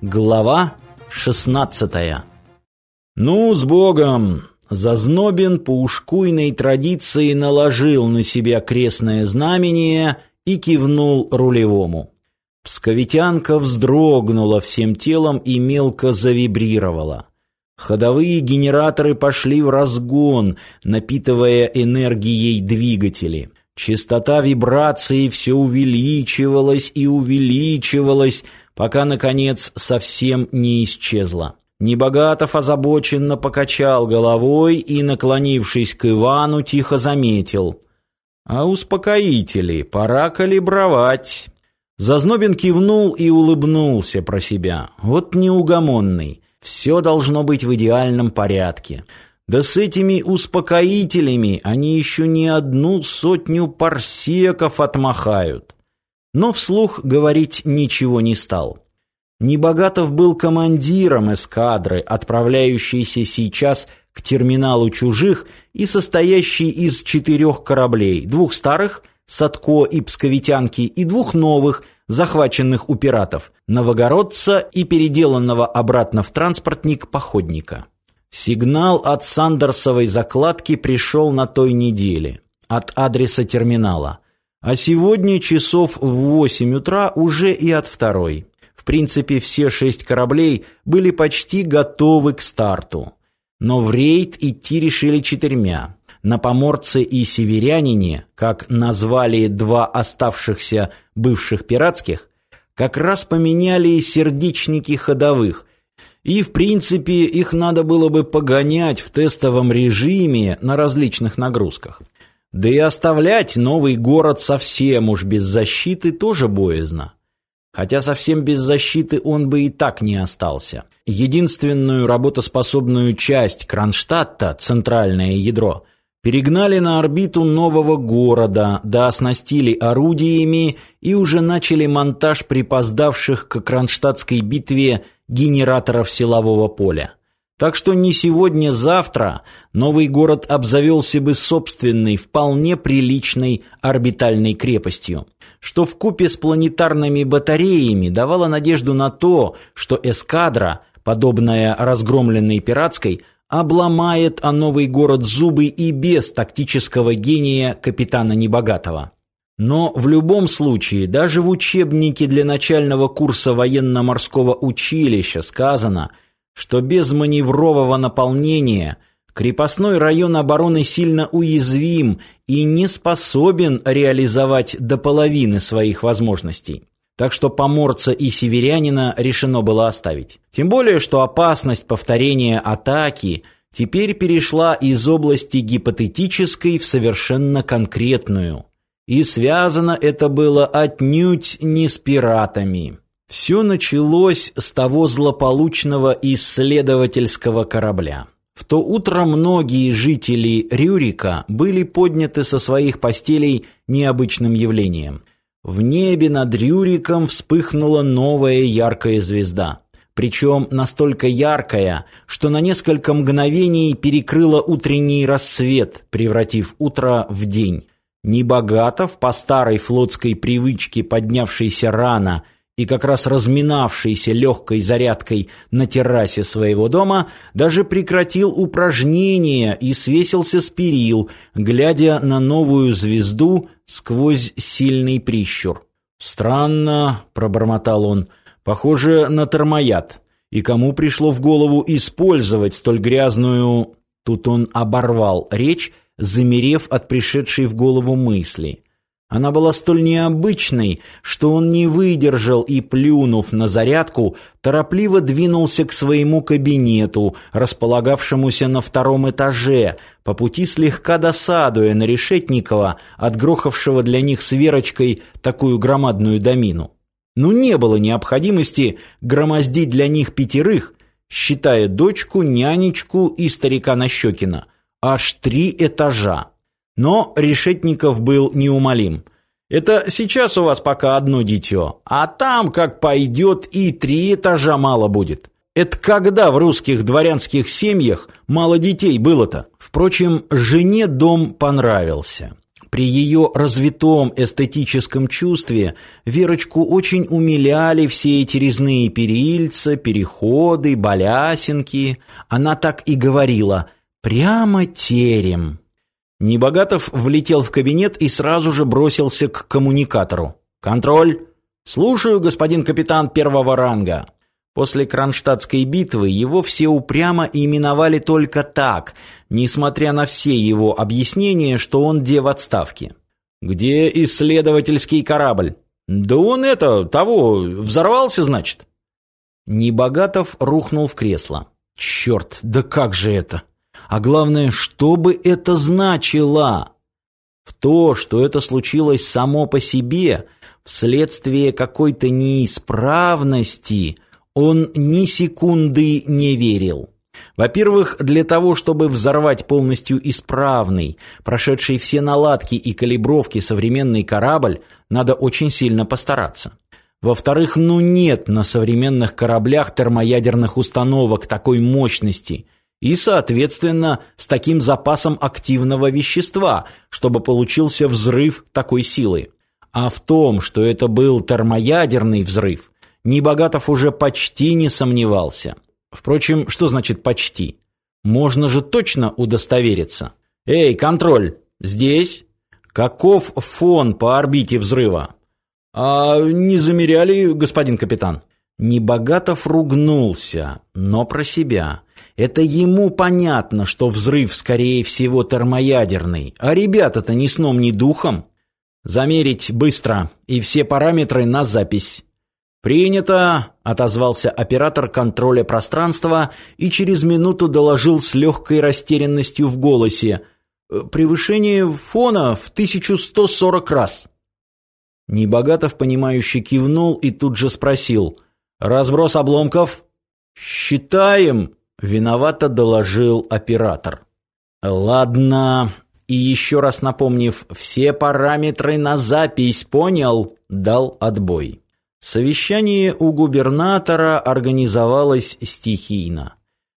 Глава 16 Ну, с Богом! Зазнобин по ушкуйной традиции наложил на себя крестное знамение и кивнул рулевому. Псковитянка вздрогнула всем телом и мелко завибрировала. Ходовые генераторы пошли в разгон, напитывая энергией двигатели. Частота вибрации все увеличивалась и увеличивалась, пока, наконец, совсем не исчезла. Небогатов озабоченно покачал головой и, наклонившись к Ивану, тихо заметил. «А успокоители пора калибровать». Зазнобин кивнул и улыбнулся про себя. «Вот неугомонный. Все должно быть в идеальном порядке». Да с этими успокоителями они еще не одну сотню парсеков отмахают но вслух говорить ничего не стал. Небогатов был командиром эскадры, отправляющейся сейчас к терминалу чужих и состоящей из четырех кораблей, двух старых, Садко и Псковитянки, и двух новых, захваченных у пиратов, Новогородца и переделанного обратно в транспортник походника. Сигнал от Сандерсовой закладки пришел на той неделе, от адреса терминала – а сегодня часов в восемь утра уже и от второй. В принципе, все шесть кораблей были почти готовы к старту. Но в рейд идти решили четырьмя. На Поморце и Северянине, как назвали два оставшихся бывших пиратских, как раз поменяли сердечники ходовых, и, в принципе, их надо было бы погонять в тестовом режиме на различных нагрузках. Да и оставлять новый город совсем уж без защиты тоже боязно. Хотя совсем без защиты он бы и так не остался. Единственную работоспособную часть Кронштадта, центральное ядро, перегнали на орбиту нового города, да оснастили орудиями и уже начали монтаж припоздавших к Кронштадтской битве генераторов силового поля. Так что не сегодня-завтра новый город обзавелся бы собственной, вполне приличной орбитальной крепостью, что в купе с планетарными батареями давало надежду на то, что эскадра, подобная разгромленной пиратской, обломает о новый город зубы и без тактического гения капитана Небогатого. Но в любом случае, даже в учебнике для начального курса военно-морского училища сказано – что без маневрового наполнения крепостной район обороны сильно уязвим и не способен реализовать до половины своих возможностей. Так что поморца и северянина решено было оставить. Тем более, что опасность повторения атаки теперь перешла из области гипотетической в совершенно конкретную. И связано это было отнюдь не с пиратами. Все началось с того злополучного исследовательского корабля. В то утро многие жители Рюрика были подняты со своих постелей необычным явлением. В небе над Рюриком вспыхнула новая яркая звезда. Причем настолько яркая, что на несколько мгновений перекрыла утренний рассвет, превратив утро в день. Небогатов, по старой флотской привычке поднявшийся рано – и как раз разминавшийся легкой зарядкой на террасе своего дома, даже прекратил упражнения и свесился с перил, глядя на новую звезду сквозь сильный прищур. «Странно», — пробормотал он, — «похоже на термояд. И кому пришло в голову использовать столь грязную...» Тут он оборвал речь, замерев от пришедшей в голову мысли — она была столь необычной, что он не выдержал и, плюнув на зарядку, торопливо двинулся к своему кабинету, располагавшемуся на втором этаже, по пути слегка досадуя на Решетникова, отгрохавшего для них с Верочкой такую громадную домину. Ну не было необходимости громоздить для них пятерых, считая дочку, нянечку и старика Нащекина, аж три этажа. Но Решетников был неумолим. «Это сейчас у вас пока одно дитё, а там, как пойдет, и три этажа мало будет». Это когда в русских дворянских семьях мало детей было-то? Впрочем, жене дом понравился. При ее развитом эстетическом чувстве Верочку очень умиляли все эти резные перильца, переходы, балясинки. Она так и говорила «прямо терем». Небогатов влетел в кабинет и сразу же бросился к коммуникатору. «Контроль!» «Слушаю, господин капитан первого ранга». После Кронштадтской битвы его все упрямо именовали только так, несмотря на все его объяснения, что он де в отставке. «Где исследовательский корабль?» «Да он это, того, взорвался, значит?» Небогатов рухнул в кресло. «Черт, да как же это? А главное, что бы это значило?» В то, что это случилось само по себе, вследствие какой-то неисправности – он ни секунды не верил. Во-первых, для того, чтобы взорвать полностью исправный, прошедший все наладки и калибровки современный корабль, надо очень сильно постараться. Во-вторых, ну нет на современных кораблях термоядерных установок такой мощности и, соответственно, с таким запасом активного вещества, чтобы получился взрыв такой силы. А в том, что это был термоядерный взрыв, Небогатов уже почти не сомневался. Впрочем, что значит «почти»? Можно же точно удостовериться. «Эй, контроль! Здесь?» «Каков фон по орбите взрыва?» «А не замеряли, господин капитан?» Небогатов ругнулся, но про себя. Это ему понятно, что взрыв, скорее всего, термоядерный, а ребята-то ни сном, ни духом. Замерить быстро, и все параметры на запись. «Принято!» – отозвался оператор контроля пространства и через минуту доложил с легкой растерянностью в голосе. «Превышение фона в 1140 раз». Небогатов, понимающе кивнул и тут же спросил. «Разброс обломков?» «Считаем!» – виновато доложил оператор. «Ладно». И еще раз напомнив все параметры на запись, понял, дал отбой. Совещание у губернатора организовалось стихийно.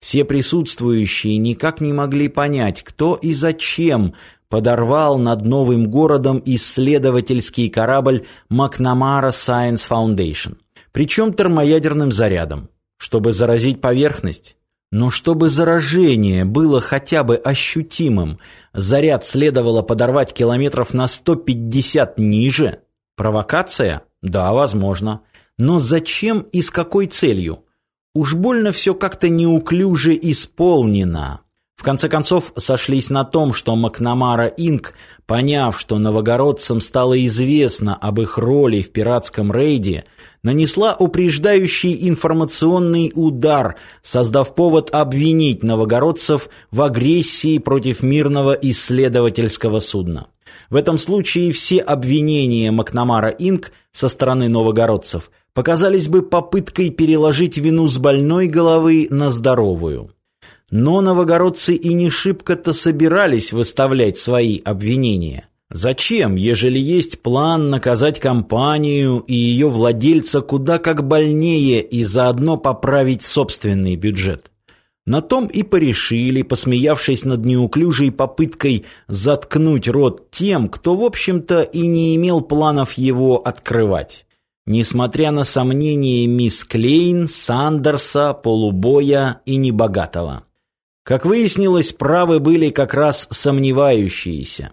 Все присутствующие никак не могли понять, кто и зачем подорвал над новым городом исследовательский корабль Макнамара Science Foundation. Причем термоядерным зарядом. Чтобы заразить поверхность. Но чтобы заражение было хотя бы ощутимым, заряд следовало подорвать километров на 150 ниже. Провокация? Да, возможно. Но зачем и с какой целью? Уж больно все как-то неуклюже исполнено. В конце концов, сошлись на том, что Макнамара Инк, поняв, что новогородцам стало известно об их роли в пиратском рейде, нанесла упреждающий информационный удар, создав повод обвинить новогородцев в агрессии против мирного исследовательского судна. В этом случае все обвинения Макнамара Инк со стороны новогородцев показались бы попыткой переложить вину с больной головы на здоровую. Но новогородцы и не шибко-то собирались выставлять свои обвинения. Зачем, ежели есть план наказать компанию и ее владельца куда как больнее и заодно поправить собственный бюджет? На том и порешили, посмеявшись над неуклюжей попыткой заткнуть рот тем, кто, в общем-то, и не имел планов его открывать. Несмотря на сомнения мисс Клейн, Сандерса, Полубоя и Небогатого. Как выяснилось, правы были как раз сомневающиеся.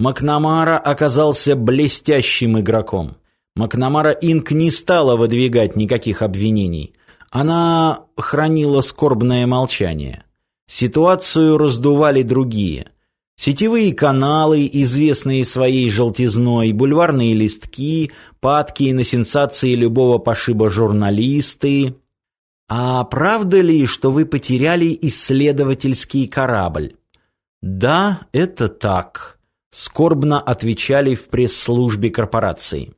Макнамара оказался блестящим игроком. Макнамара Инк не стала выдвигать никаких обвинений. Она хранила скорбное молчание. Ситуацию раздували другие. Сетевые каналы, известные своей желтизной, бульварные листки, падки на сенсации любого пошиба журналисты. А правда ли, что вы потеряли исследовательский корабль? Да, это так, скорбно отвечали в пресс-службе корпорации.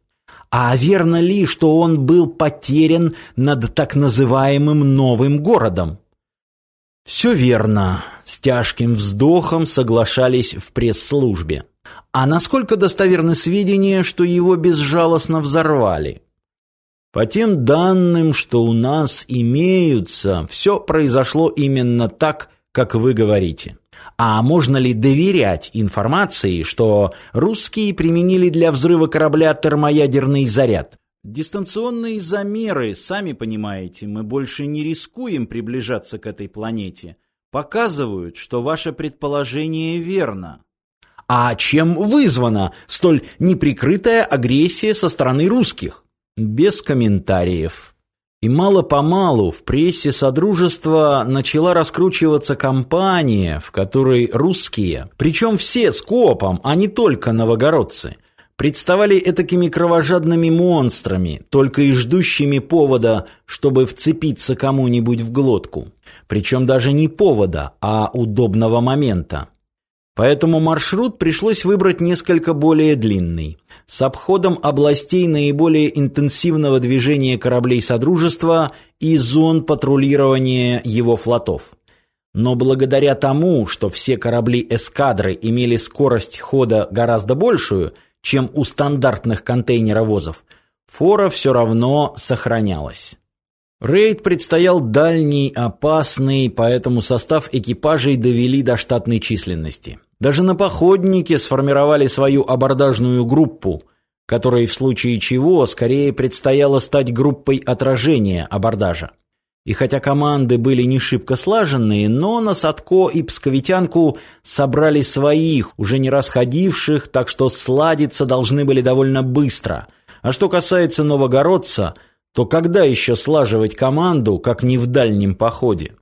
А верно ли, что он был потерян над так называемым новым городом? Все верно, с тяжким вздохом соглашались в пресс-службе. А насколько достоверны сведения, что его безжалостно взорвали? По тем данным, что у нас имеются, все произошло именно так, как вы говорите. А можно ли доверять информации, что русские применили для взрыва корабля термоядерный заряд? Дистанционные замеры, сами понимаете, мы больше не рискуем приближаться к этой планете, показывают, что ваше предположение верно. А чем вызвана столь неприкрытая агрессия со стороны русских? Без комментариев. И мало-помалу в прессе Содружества начала раскручиваться кампания, в которой русские, причем все с копом, а не только новогородцы, представали этакими кровожадными монстрами, только и ждущими повода, чтобы вцепиться кому-нибудь в глотку. Причем даже не повода, а удобного момента. Поэтому маршрут пришлось выбрать несколько более длинный, с обходом областей наиболее интенсивного движения кораблей Содружества и зон патрулирования его флотов. Но благодаря тому, что все корабли эскадры имели скорость хода гораздо большую, чем у стандартных контейнеровозов, фора все равно сохранялась. Рейд предстоял дальний, опасный, поэтому состав экипажей довели до штатной численности. Даже на походнике сформировали свою абордажную группу, которой в случае чего скорее предстояло стать группой отражения абордажа. И хотя команды были не шибко слаженные, но на Садко и Псковитянку собрали своих, уже не расходивших, так что сладиться должны были довольно быстро. А что касается новогородца – то когда еще слаживать команду, как не в дальнем походе?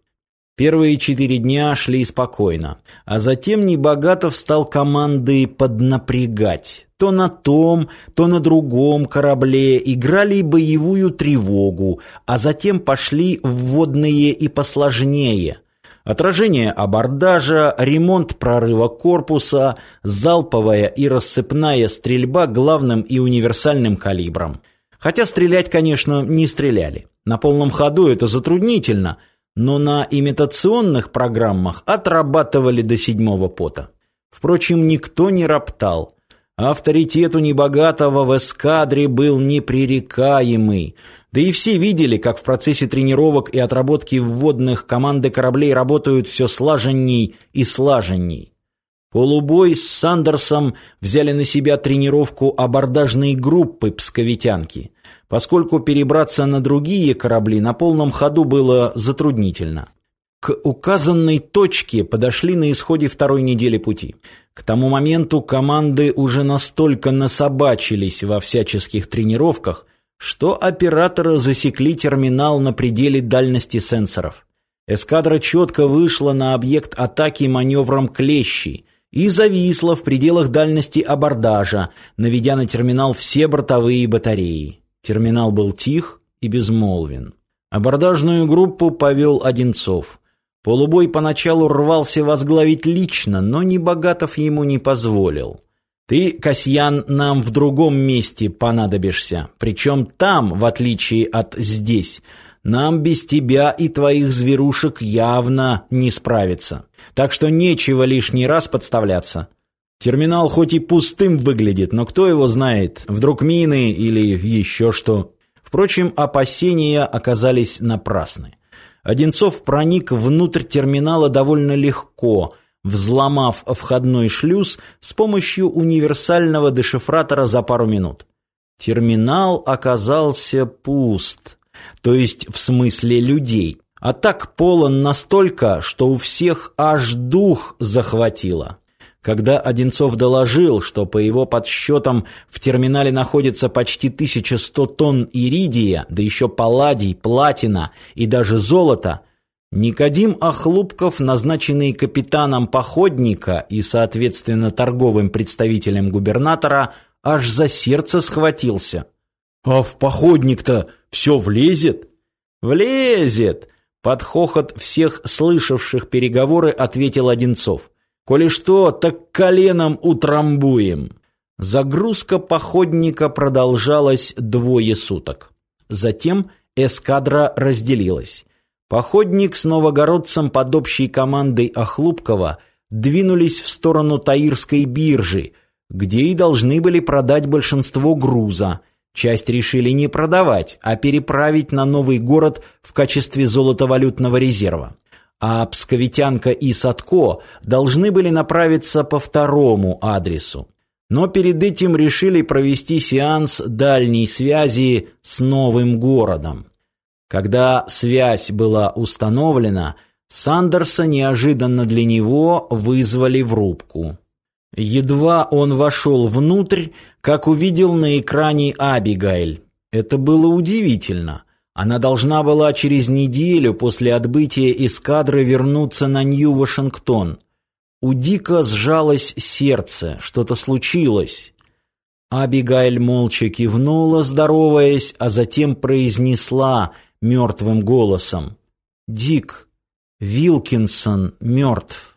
Первые четыре дня шли спокойно, а затем Небогатов стал командой поднапрягать. То на том, то на другом корабле играли боевую тревогу, а затем пошли вводные и посложнее. Отражение абордажа, ремонт прорыва корпуса, залповая и рассыпная стрельба главным и универсальным калибром. Хотя стрелять, конечно, не стреляли. На полном ходу это затруднительно, но на имитационных программах отрабатывали до седьмого пота. Впрочем, никто не роптал. Авторитет у небогатого в эскадре был непререкаемый. Да и все видели, как в процессе тренировок и отработки вводных команды кораблей работают все слаженней и слаженней. Полубой с Сандерсом взяли на себя тренировку абордажной группы псковитянки, поскольку перебраться на другие корабли на полном ходу было затруднительно. К указанной точке подошли на исходе второй недели пути. К тому моменту команды уже настолько насобачились во всяческих тренировках, что операторы засекли терминал на пределе дальности сенсоров. Эскадра четко вышла на объект атаки маневром клещи – и зависла в пределах дальности абордажа, наведя на терминал все бортовые батареи. Терминал был тих и безмолвен. Абордажную группу повел Одинцов. Полубой поначалу рвался возглавить лично, но Небогатов ему не позволил. «Ты, Касьян, нам в другом месте понадобишься, причем там, в отличие от здесь». Нам без тебя и твоих зверушек явно не справиться. Так что нечего лишний раз подставляться. Терминал хоть и пустым выглядит, но кто его знает, вдруг мины или еще что. Впрочем, опасения оказались напрасны. Одинцов проник внутрь терминала довольно легко, взломав входной шлюз с помощью универсального дешифратора за пару минут. Терминал оказался пуст то есть в смысле людей. А так полон настолько, что у всех аж дух захватило. Когда Одинцов доложил, что по его подсчетам в терминале находится почти 1100 тонн иридия, да еще палладий, платина и даже золото, Никодим Охлупков, назначенный капитаном походника и, соответственно, торговым представителем губернатора, аж за сердце схватился. «А в походник-то все влезет?» «Влезет!» Под хохот всех слышавших переговоры ответил Одинцов. «Коли что, так коленом утрамбуем». Загрузка походника продолжалась двое суток. Затем эскадра разделилась. Походник с новогородцем под общей командой Охлупкова двинулись в сторону Таирской биржи, где и должны были продать большинство груза – Часть решили не продавать, а переправить на новый город в качестве золотовалютного резерва. а псковитянка и Садко должны были направиться по второму адресу. Но перед этим решили провести сеанс дальней связи с новым городом. Когда связь была установлена, Сандерса неожиданно для него вызвали в рубку. Едва он вошел внутрь, как увидел на экране Абигайль. Это было удивительно. Она должна была через неделю после отбытия эскадры вернуться на Нью-Вашингтон. У Дика сжалось сердце, что-то случилось. Абигайль молча кивнула, здороваясь, а затем произнесла мертвым голосом. «Дик, Вилкинсон мертв».